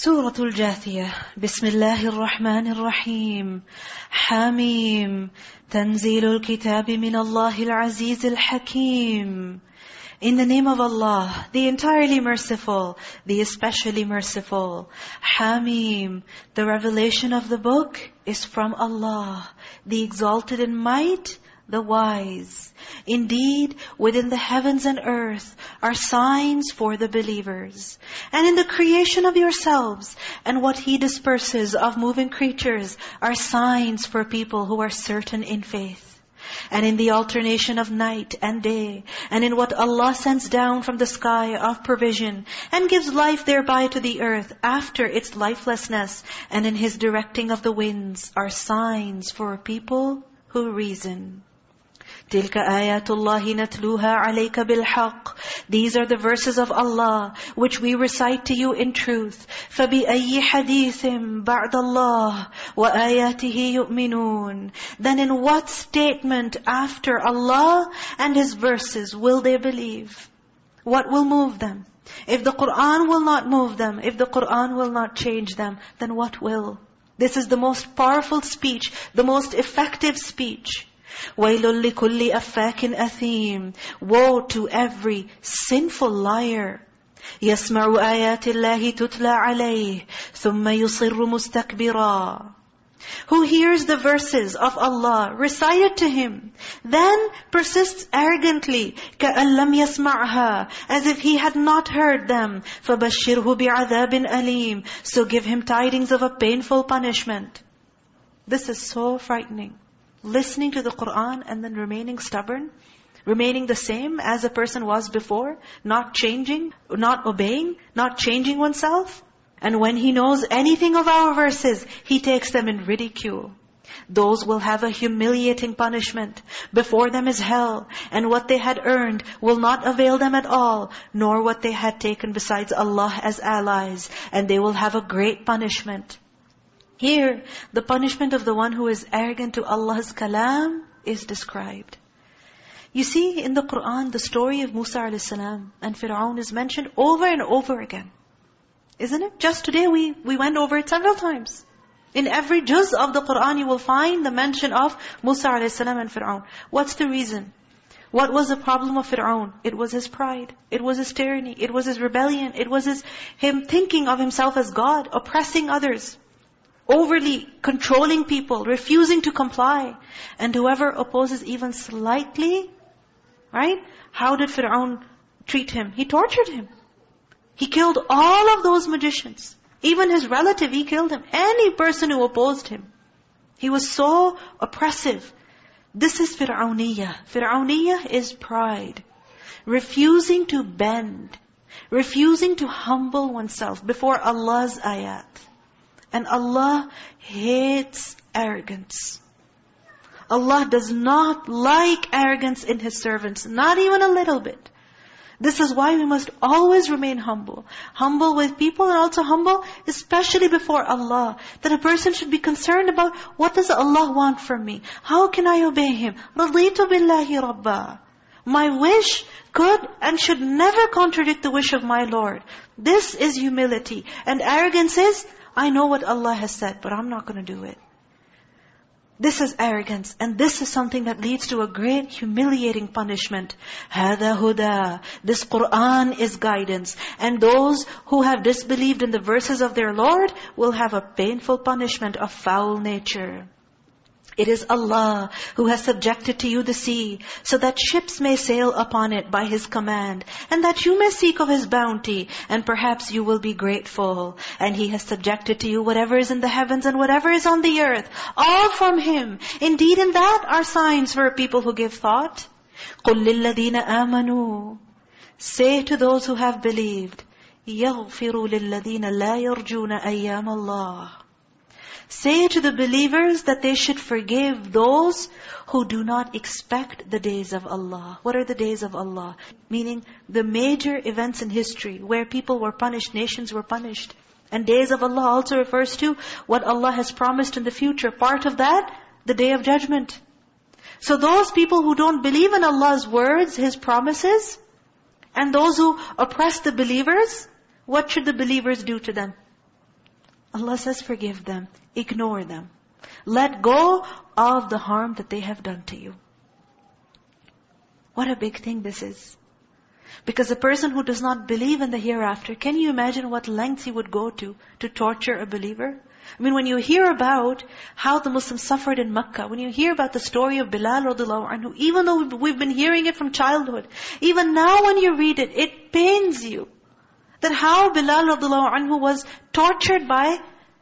سورة الجاثية بسم الله الرحمن الرحيم حميم تنزيل الكتاب من الله العزيز الحكيم In the name of Allah, the entirely merciful, the especially merciful. Hamim, the revelation of the book is from Allah, the exalted in might, the wise. Indeed, within the heavens and earth are signs for the believers. And in the creation of yourselves and what He disperses of moving creatures are signs for people who are certain in faith. And in the alternation of night and day, and in what Allah sends down from the sky of provision, and gives life thereby to the earth after its lifelessness, and in His directing of the winds, are signs for people who reason. تِلْكَ آيَاتُ اللَّهِ نَتْلُوهَا عَلَيْكَ بِالْحَقِّ These are the verses of Allah, which we recite to you in truth. فَبِأَيِّ حَدِيثٍ بَعْدَ اللَّهِ وَآيَاتِهِ يُؤْمِنُونَ Then in what statement after Allah and His verses will they believe? What will move them? If the Qur'an will not move them, if the Qur'an will not change them, then what will? This is the most powerful speech, the most effective speech. وَيْلٌ لِكُلِّ أَفَّاكٍ أَثِيمٍ Woe to every sinful liar. يَسْمَعُ آيَاتِ اللَّهِ تُتْلَى عَلَيْهِ ثُمَّ يُصِرُّ مُسْتَكْبِرًا Who hears the verses of Allah recited to him, then persists arrogantly, كَأَن لَمْ يَسْمَعْهَا As if he had not heard them. فَبَشِّرْهُ بِعَذَابٍ أَلِيمٍ So give him tidings of a painful punishment. This is so frightening listening to the Qur'an and then remaining stubborn, remaining the same as a person was before, not changing, not obeying, not changing oneself. And when he knows anything of our verses, he takes them in ridicule. Those will have a humiliating punishment. Before them is hell, and what they had earned will not avail them at all, nor what they had taken besides Allah as allies, and they will have a great punishment. Here, the punishment of the one who is arrogant to Allah's kalam is described. You see, in the Qur'an, the story of Musa a.s. and Fir'aun is mentioned over and over again. Isn't it? Just today we, we went over it several times. In every juz of the Qur'an, you will find the mention of Musa a.s. and Fir'aun. What's the reason? What was the problem of Fir'aun? It was his pride. It was his tyranny. It was his rebellion. It was his, him thinking of himself as God, oppressing others overly controlling people, refusing to comply. And whoever opposes even slightly, right? How did Fir'aun treat him? He tortured him. He killed all of those magicians. Even his relative, he killed him. Any person who opposed him. He was so oppressive. This is Fir'auniyah. Fir'auniyah is pride. Refusing to bend. Refusing to humble oneself before Allah's ayat. And Allah hates arrogance. Allah does not like arrogance in His servants, not even a little bit. This is why we must always remain humble. Humble with people and also humble especially before Allah. That a person should be concerned about what does Allah want from me? How can I obey Him? رَضِيتُ بِاللَّهِ رَبَّا My wish could and should never contradict the wish of my Lord. This is humility. And arrogance is, I know what Allah has said, but I'm not going to do it. This is arrogance. And this is something that leads to a great humiliating punishment. هَذَا هُدَى This Qur'an is guidance. And those who have disbelieved in the verses of their Lord will have a painful punishment of foul nature. It is Allah who has subjected to you the sea, so that ships may sail upon it by His command, and that you may seek of His bounty, and perhaps you will be grateful. And He has subjected to you whatever is in the heavens and whatever is on the earth, all from Him. Indeed, in that are signs for people who give thought. قُلْ لِلَّذِينَ آمَنُوا Say to those who have believed, يَغْفِرُوا لِلَّذِينَ لَا يَرْجُونَ أَيَّامَ اللَّهِ Say to the believers that they should forgive those who do not expect the days of Allah. What are the days of Allah? Meaning the major events in history where people were punished, nations were punished. And days of Allah also refers to what Allah has promised in the future. Part of that, the day of judgment. So those people who don't believe in Allah's words, His promises, and those who oppress the believers, what should the believers do to them? Allah says, forgive them. Ignore them. Let go of the harm that they have done to you. What a big thing this is. Because a person who does not believe in the hereafter, can you imagine what lengths he would go to, to torture a believer? I mean, when you hear about how the Muslims suffered in Makkah, when you hear about the story of Bilal radiallahu anhu, even though we've been hearing it from childhood, even now when you read it, it pains you. That how Bilal radiallahu anhu was tortured by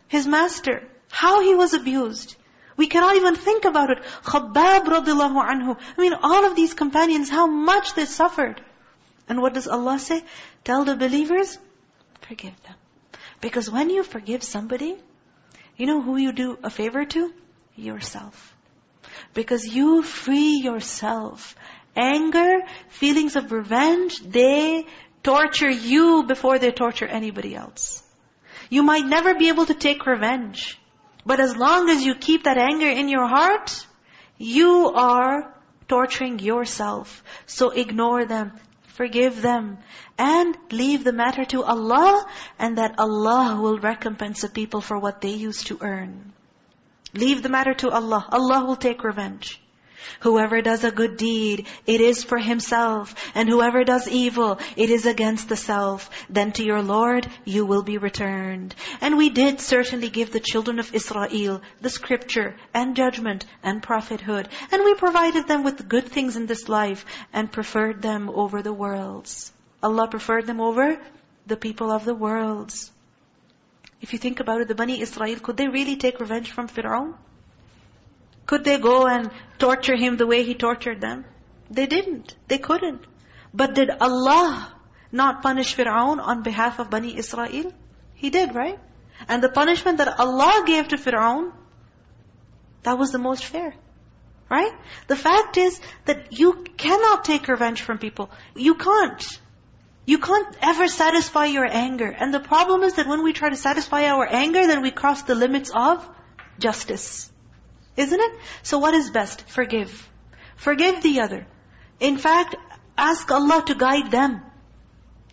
his master. How he was abused. We cannot even think about it. Khabbab radiallahu anhu. I mean, all of these companions, how much they suffered. And what does Allah say? Tell the believers, forgive them. Because when you forgive somebody, you know who you do a favor to? Yourself. Because you free yourself. Anger, feelings of revenge, they torture you before they torture anybody else. You might never be able to take revenge. But as long as you keep that anger in your heart, you are torturing yourself. So ignore them, forgive them, and leave the matter to Allah, and that Allah will recompense the people for what they used to earn. Leave the matter to Allah. Allah will take revenge. Whoever does a good deed, it is for himself. And whoever does evil, it is against the self. Then to your Lord, you will be returned. And we did certainly give the children of Israel the scripture and judgment and prophethood. And we provided them with good things in this life and preferred them over the worlds. Allah preferred them over the people of the worlds. If you think about it, the Bani Israel, could they really take revenge from Fir'aun? Could they go and torture him the way he tortured them? They didn't. They couldn't. But did Allah not punish Fir'aun on behalf of Bani Israel? He did, right? And the punishment that Allah gave to Fir'aun, that was the most fair. Right? The fact is that you cannot take revenge from people. You can't. You can't ever satisfy your anger. And the problem is that when we try to satisfy our anger, then we cross the limits of justice. Isn't it? So what is best? Forgive. Forgive the other. In fact, ask Allah to guide them.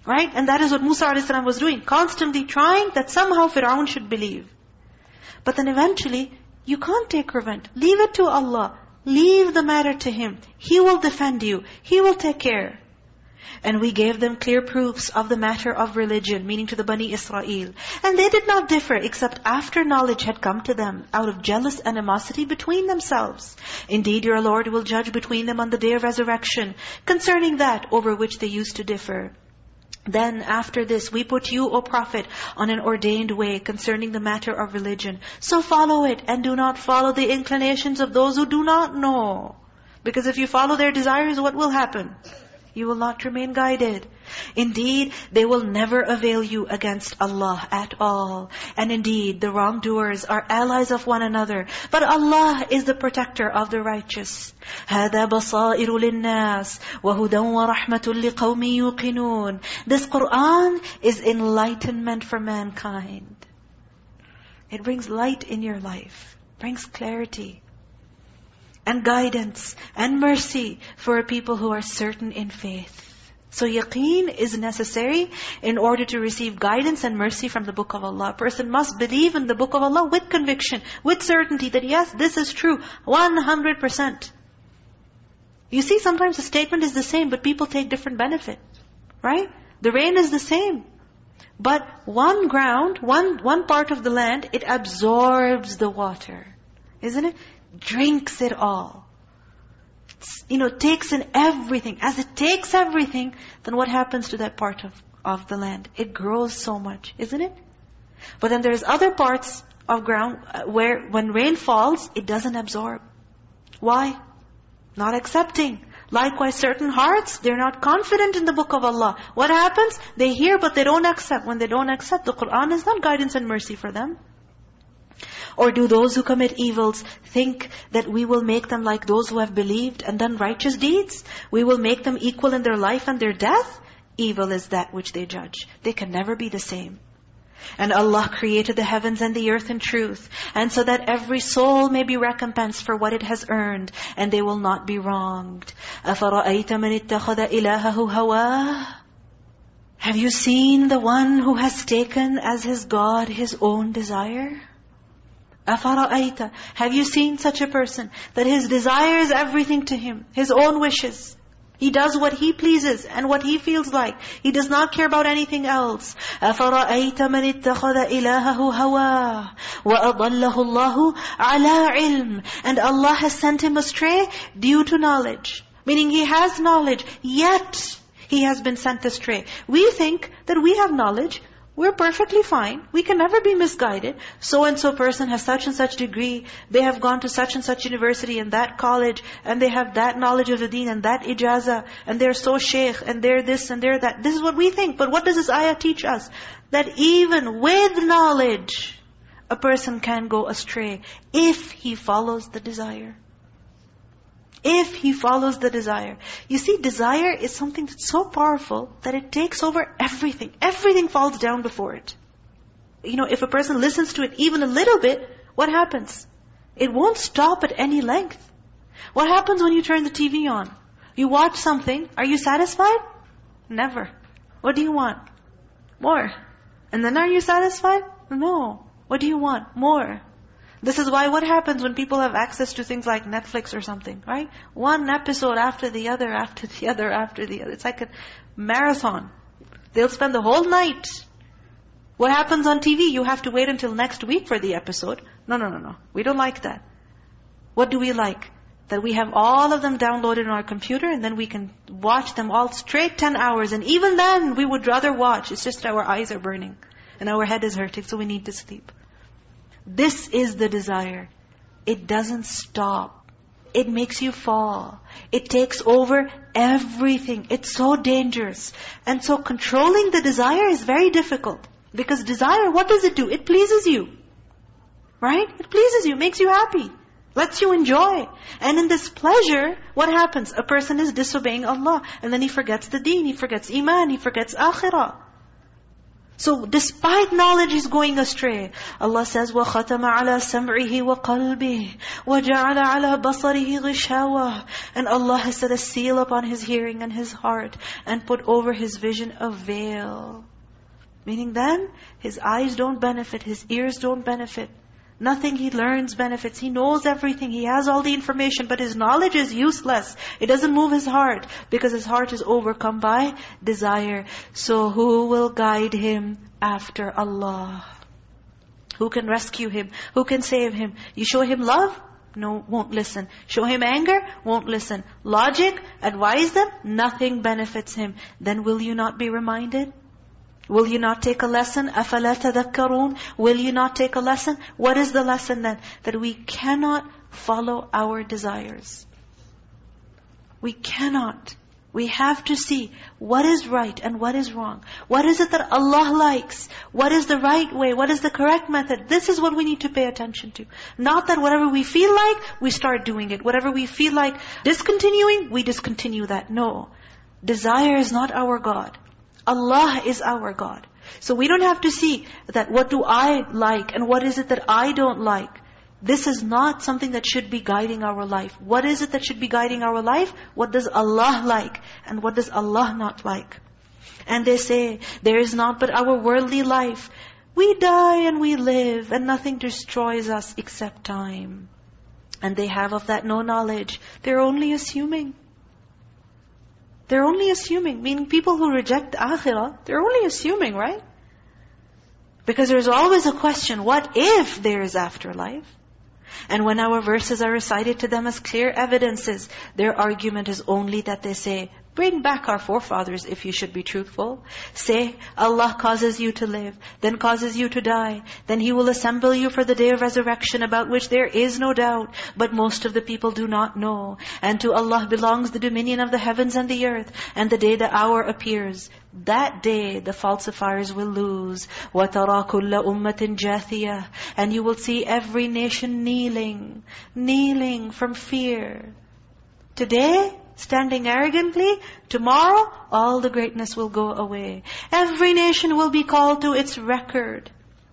Right? And that is what Musa a.s. was doing. Constantly trying that somehow Fir'aun should believe. But then eventually, you can't take revenge. Leave it to Allah. Leave the matter to Him. He will defend you. He will take care. And we gave them clear proofs of the matter of religion, meaning to the Bani Israel. And they did not differ except after knowledge had come to them, out of jealous animosity between themselves. Indeed, your Lord will judge between them on the day of resurrection, concerning that over which they used to differ. Then after this, we put you, O Prophet, on an ordained way concerning the matter of religion. So follow it and do not follow the inclinations of those who do not know. Because if you follow their desires, what will happen? You will not remain guided. Indeed, they will never avail you against Allah at all. And indeed, the wrongdoers are allies of one another. But Allah is the protector of the righteous. هَذَا بَصَائِرُ لِلنَّاسِ وَهُدًى وَرَحْمَةٌ لِقَوْمٍ يُوقِنُونَ This Qur'an is enlightenment for mankind. It brings light in your life. Brings clarity. and guidance and mercy for a people who are certain in faith. So yaqeen is necessary in order to receive guidance and mercy from the book of Allah. A person must believe in the book of Allah with conviction, with certainty that yes, this is true, 100%. You see, sometimes the statement is the same, but people take different benefit. Right? The rain is the same. But one ground, one, one part of the land, it absorbs the water. Isn't it? Drinks it all. You know, takes in everything. As it takes everything, then what happens to that part of, of the land? It grows so much, isn't it? But then there's other parts of ground uh, where when rain falls, it doesn't absorb. Why? Not accepting. Likewise, certain hearts, they're not confident in the book of Allah. What happens? They hear but they don't accept. When they don't accept, the Qur'an is not guidance and mercy for them. Or do those who commit evils think that we will make them like those who have believed and done righteous deeds? We will make them equal in their life and their death? Evil is that which they judge. They can never be the same. And Allah created the heavens and the earth in truth, and so that every soul may be recompensed for what it has earned, and they will not be wronged. أَفَرَأَيْتَ مَنِ اتَّخَذَ إِلَهَهُ هَوَاهُ Have you seen the one who has taken as his God his own desire? أَفَرَأَيْتَ Have you seen such a person that his desire is everything to him, his own wishes? He does what he pleases and what he feels like. He does not care about anything else. أَفَرَأَيْتَ مَنِ اتَّخَذَ إِلَهَهُ هَوَاهُ وَأَضَلَّهُ اللَّهُ عَلَىٰ عِلْمٍ And Allah has sent him astray due to knowledge. Meaning he has knowledge, yet he has been sent astray. We think that we have knowledge, we're perfectly fine. We can never be misguided. So-and-so person has such and such degree. They have gone to such and such university and that college. And they have that knowledge of the deen and that ijaza. And they're so shaykh and they're this and they're that. This is what we think. But what does this ayah teach us? That even with knowledge, a person can go astray if he follows the desire. If he follows the desire. You see, desire is something that's so powerful that it takes over everything. Everything falls down before it. You know, if a person listens to it even a little bit, what happens? It won't stop at any length. What happens when you turn the TV on? You watch something, are you satisfied? Never. What do you want? More. And then are you satisfied? No. What do you want? More. This is why what happens when people have access to things like Netflix or something, right? One episode after the other, after the other, after the other. It's like a marathon. They'll spend the whole night. What happens on TV? You have to wait until next week for the episode. No, no, no, no. We don't like that. What do we like? That we have all of them downloaded on our computer and then we can watch them all straight 10 hours. And even then, we would rather watch. It's just our eyes are burning. And our head is hurting, so we need to sleep. This is the desire. It doesn't stop. It makes you fall. It takes over everything. It's so dangerous. And so controlling the desire is very difficult. Because desire, what does it do? It pleases you. Right? It pleases you, makes you happy. Lets you enjoy. And in this pleasure, what happens? A person is disobeying Allah. And then he forgets the deen, he forgets iman, he forgets akhirah. So despite knowledge, he's going astray. Allah says, وَخَتَمَ عَلَى سَمْعِهِ وَقَلْبِهِ وَجَعَلَ عَلَى بَصَرِهِ غِشَاوَةً And Allah has set a seal upon his hearing and his heart and put over his vision a veil. Meaning then, his eyes don't benefit, his ears don't benefit. Nothing he learns benefits. He knows everything. He has all the information, but his knowledge is useless. It doesn't move his heart because his heart is overcome by desire. So who will guide him after Allah? Who can rescue him? Who can save him? You show him love? No, won't listen. Show him anger? Won't listen. Logic? Advise them? Nothing benefits him. Then will you not be reminded? Will you not take a lesson? أَفَلَا تَذَكَّرُونَ Will you not take a lesson? What is the lesson then? That we cannot follow our desires. We cannot. We have to see what is right and what is wrong. What is it that Allah likes? What is the right way? What is the correct method? This is what we need to pay attention to. Not that whatever we feel like, we start doing it. Whatever we feel like discontinuing, we discontinue that. No. Desire is not our God. Allah is our God. So we don't have to see that what do I like and what is it that I don't like. This is not something that should be guiding our life. What is it that should be guiding our life? What does Allah like? And what does Allah not like? And they say, there is not but our worldly life. We die and we live, and nothing destroys us except time. And they have of that no knowledge. They're only assuming. They're only assuming. Meaning people who reject the akhirah, they're only assuming, right? Because there's always a question, what if there is afterlife? And when our verses are recited to them as clear evidences, their argument is only that they say, Bring back our forefathers if you should be truthful. Say, Allah causes you to live, then causes you to die. Then He will assemble you for the day of resurrection about which there is no doubt. But most of the people do not know. And to Allah belongs the dominion of the heavens and the earth. And the day the hour appears, that day the falsifiers will lose. وَتَرَى كُلَّ أُمَّةٍ جَاثِيَةٍ And you will see every nation kneeling, kneeling from fear. Today, standing arrogantly, tomorrow all the greatness will go away. Every nation will be called to its record.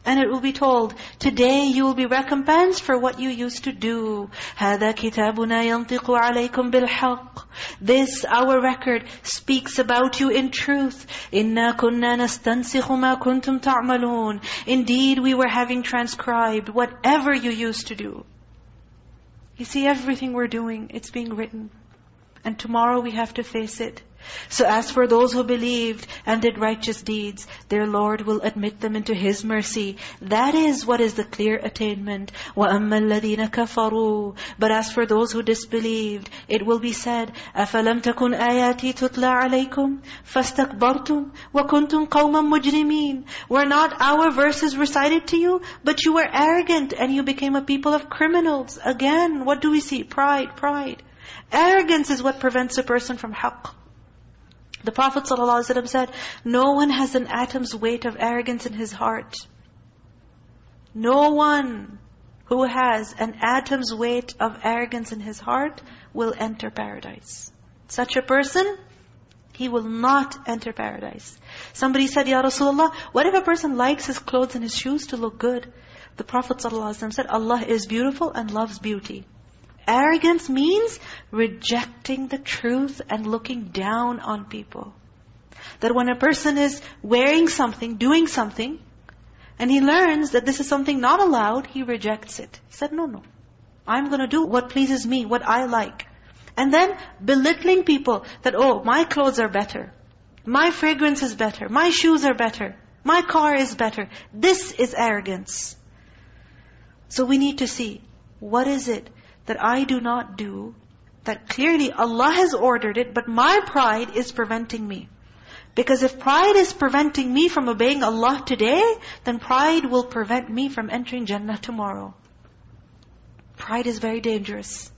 And it will be told, today you will be recompensed for what you used to do. هَذَا كِتَابُنَا يَنْطِقُ عَلَيْكُمْ بِالْحَقِّ This, our record, speaks about you in truth. إِنَّا كُنَّا نَسْتَنْسِخُ مَا كُنْتُمْ تَعْمَلُونَ Indeed, we were having transcribed whatever you used to do. You see, everything we're doing, it's being written. And tomorrow we have to face it. So as for those who believed and did righteous deeds, their Lord will admit them into His mercy. That is what is the clear attainment. وَأَمَّا الَّذِينَ كَفَرُوا But as for those who disbelieved, it will be said, أَفَلَمْ تَكُنْ آيَاتِي تُتْلَى عَلَيْكُمْ فَاسْتَكْبَرْتُمْ وَكُنْتُمْ قَوْمًا مُجْرِمِينَ Were not our verses recited to you? But you were arrogant and you became a people of criminals. Again, what do we see? Pride, pride. Arrogance is what prevents a person from haqq. The Prophet ﷺ said, no one has an atom's weight of arrogance in his heart. No one who has an atom's weight of arrogance in his heart will enter paradise. Such a person, he will not enter paradise. Somebody said, Ya Rasulullah, what if a person likes his clothes and his shoes to look good? The Prophet ﷺ said, Allah is beautiful and loves beauty. Arrogance means rejecting the truth and looking down on people. That when a person is wearing something, doing something, and he learns that this is something not allowed, he rejects it. He said, no, no. I'm going to do what pleases me, what I like. And then belittling people that, oh, my clothes are better. My fragrance is better. My shoes are better. My car is better. This is arrogance. So we need to see, what is it that I do not do, that clearly Allah has ordered it, but my pride is preventing me. Because if pride is preventing me from obeying Allah today, then pride will prevent me from entering Jannah tomorrow. Pride is very dangerous.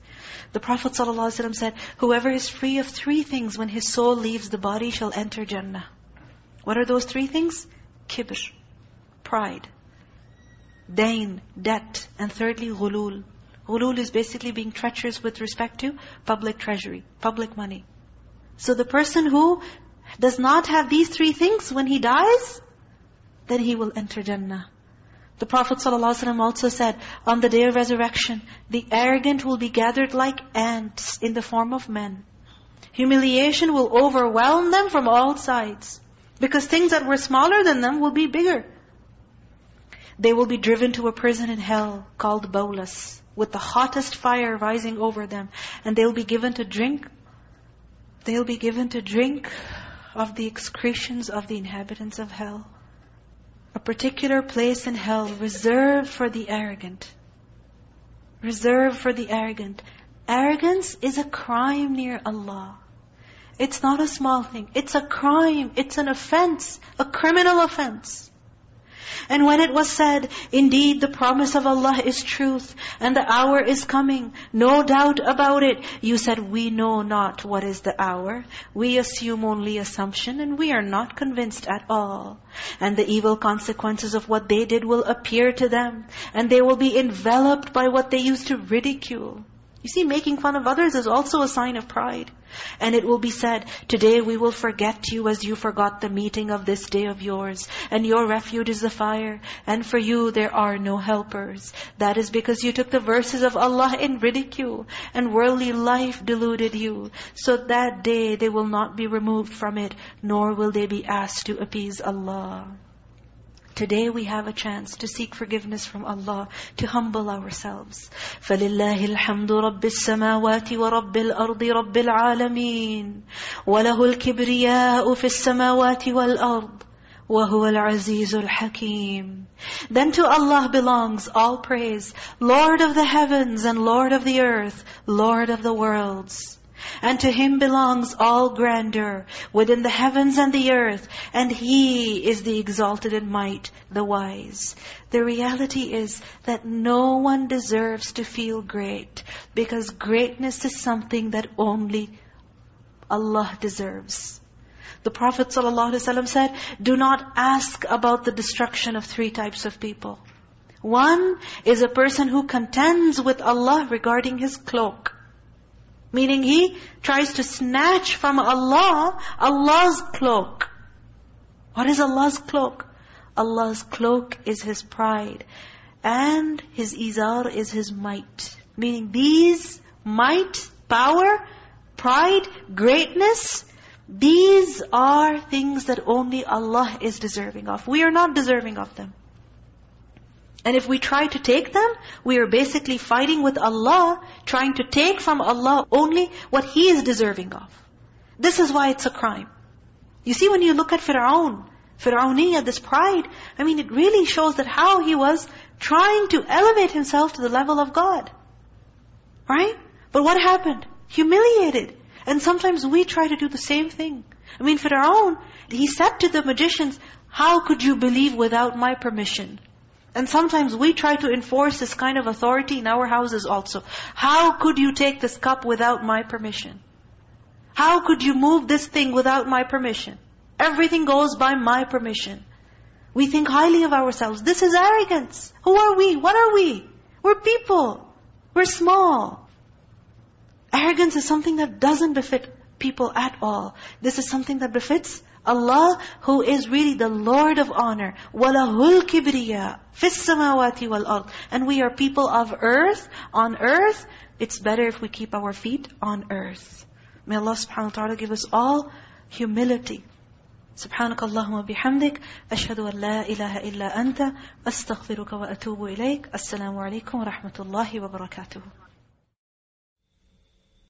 The Prophet ﷺ said, whoever is free of three things when his soul leaves the body shall enter Jannah. What are those three things? Kibr, pride, dain, debt, and thirdly, ghulul, Ghulul is basically being treacherous with respect to public treasury, public money. So the person who does not have these three things when he dies, then he will enter Jannah. The Prophet ﷺ also said, on the day of resurrection, the arrogant will be gathered like ants in the form of men. Humiliation will overwhelm them from all sides. Because things that were smaller than them will be bigger. They will be driven to a prison in hell called Bawlas with the hottest fire rising over them. And they'll be given to drink. They'll be given to drink of the excretions of the inhabitants of hell. A particular place in hell reserved for the arrogant. Reserved for the arrogant. Arrogance is a crime near Allah. It's not a small thing. It's a crime. It's an offense. A criminal offense. And when it was said, indeed the promise of Allah is truth, and the hour is coming, no doubt about it, you said, we know not what is the hour. We assume only assumption, and we are not convinced at all. And the evil consequences of what they did will appear to them, and they will be enveloped by what they used to ridicule. You see, making fun of others is also a sign of pride. And it will be said, Today we will forget you as you forgot the meeting of this day of yours. And your refuge is the fire. And for you there are no helpers. That is because you took the verses of Allah in ridicule. And worldly life deluded you. So that day they will not be removed from it, nor will they be asked to appease Allah. Today we have a chance to seek forgiveness from Allah, to humble ourselves. فَلِلَّهِ الْحَمْدُ رَبِّ السَّمَاوَاتِ وَرَبِّ الْأَرْضِ رَبِّ الْعَالَمِينَ وَلَهُ الْكِبْرِيَاءُ فِي السَّمَاوَاتِ وَالْأَرْضِ وَهُوَ الْعَزِيزُ الْحَكِيمُ Then to Allah belongs all praise, Lord of the heavens and Lord of the earth, Lord of the worlds. And to Him belongs all grandeur within the heavens and the earth. And He is the exalted in might, the wise. The reality is that no one deserves to feel great because greatness is something that only Allah deserves. The Prophet ﷺ said, do not ask about the destruction of three types of people. One is a person who contends with Allah regarding his cloak. Meaning he tries to snatch from Allah, Allah's cloak. What is Allah's cloak? Allah's cloak is His pride. And His izar is His might. Meaning these might, power, pride, greatness, these are things that only Allah is deserving of. We are not deserving of them. And if we try to take them, we are basically fighting with Allah, trying to take from Allah only what He is deserving of. This is why it's a crime. You see when you look at Fir'aun, Fir'auniyya, this pride, I mean it really shows that how he was trying to elevate himself to the level of God. Right? But what happened? Humiliated. And sometimes we try to do the same thing. I mean Fir'aun, he said to the magicians, how could you believe without my permission? And sometimes we try to enforce this kind of authority in our houses also. How could you take this cup without my permission? How could you move this thing without my permission? Everything goes by my permission. We think highly of ourselves. This is arrogance. Who are we? What are we? We're people. We're small. Arrogance is something that doesn't befit people at all. This is something that befits Allah who is really the Lord of honor. وَلَهُ الْكِبْرِيَا فِي السَّمَاوَاتِ وَالْأَرْضِ And we are people of earth, on earth. It's better if we keep our feet on earth. May Allah subhanahu wa ta'ala give us all humility. سبحانك اللهم وبحمدك أشهد أن لا إله إلا أنت أستغفرك وأتوب إليك السلام عليكم ورحمة الله وبركاته